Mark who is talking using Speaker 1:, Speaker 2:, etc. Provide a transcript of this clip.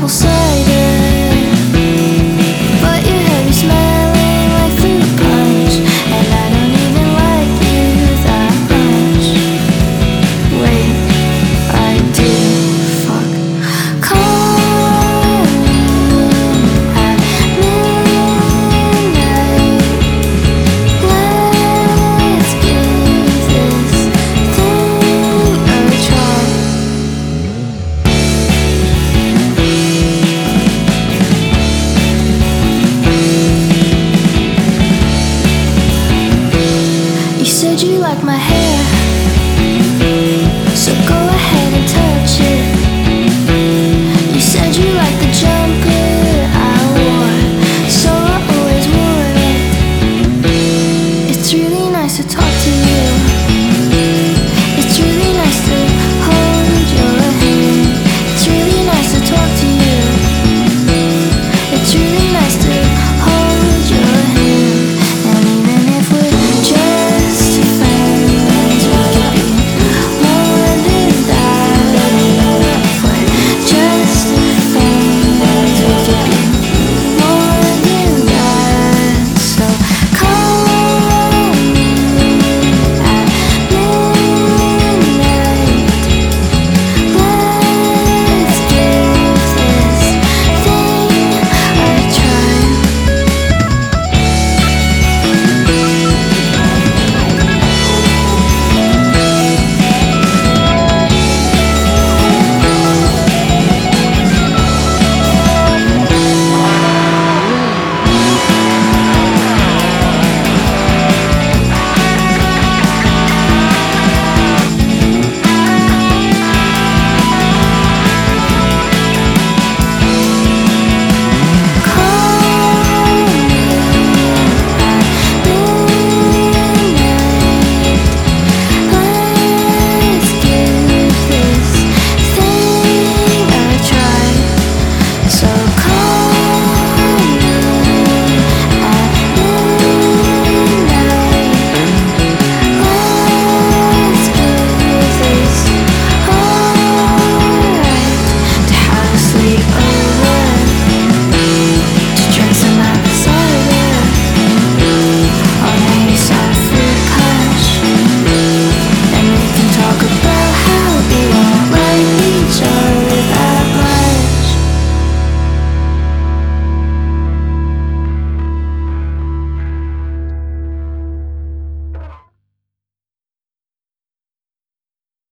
Speaker 1: você. said you like my hair? So go ahead and touch it. You said you liked the jumper I wore, so I always wore it. It's really nice to talk to you.